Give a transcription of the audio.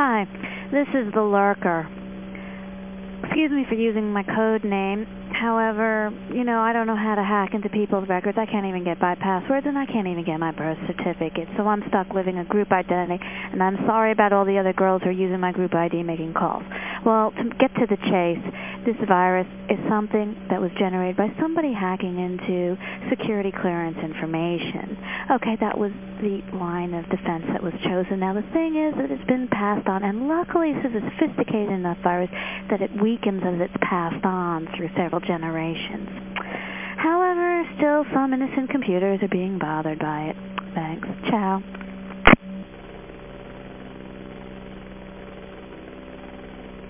Hi, this is the Lurker. Excuse me for using my code name. However, you know, I don't know how to hack into people's records. I can't even get by passwords, and I can't even get my birth certificate. So I'm stuck living a group identity, and I'm sorry about all the other girls who are using my group ID making calls. Well, to get to the chase, this virus is something that was generated by somebody hacking into security clearance information. Okay, that was the line of defense that was chosen. Now, the thing is that it's been passed on, and luckily is a sophisticated enough virus that it weakens as it's passed on through several generations. However, still some innocent computers are being bothered by it. Thanks. Ciao.